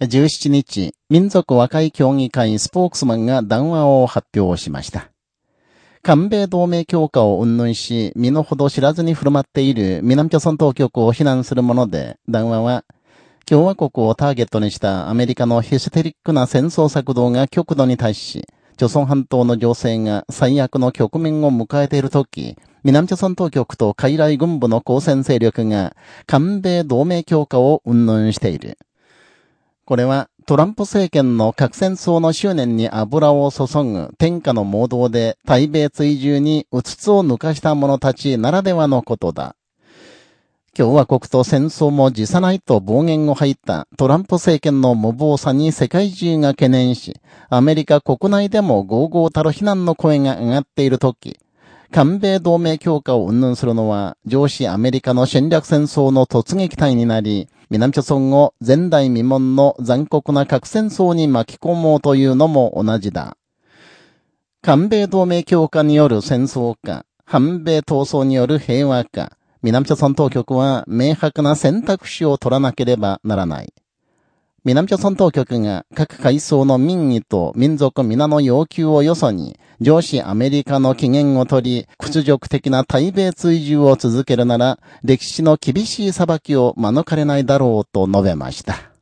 17日、民族和解協議会スポークスマンが談話を発表しました。韓米同盟強化を云々し、身の程知らずに振る舞っている南朝鮮当局を非難するもので、談話は、共和国をターゲットにしたアメリカのヒステリックな戦争策動が極度に対し、朝鮮半島の情勢が最悪の局面を迎えているとき、南朝鮮当局と海来軍部の交戦勢力が、韓米同盟強化を云々している。これはトランプ政権の核戦争の執念に油を注ぐ天下の盲導で対米追従にうつつを抜かした者たちならではのことだ。共和国と戦争も辞さないと暴言を吐いたトランプ政権の無謀さに世界中が懸念し、アメリカ国内でも豪々たる非難の声が上がっているとき、韓米同盟強化を云々するのは、上司アメリカの戦略戦争の突撃隊になり、南朝村を前代未聞の残酷な核戦争に巻き込もうというのも同じだ。韓米同盟強化による戦争か、反米闘争による平和か、南朝村当局は明白な選択肢を取らなければならない。南朝村当局が各階層の民意と民族皆の要求をよそに、上司アメリカの機嫌を取り、屈辱的な対米追従を続けるなら、歴史の厳しい裁きを免れないだろうと述べました。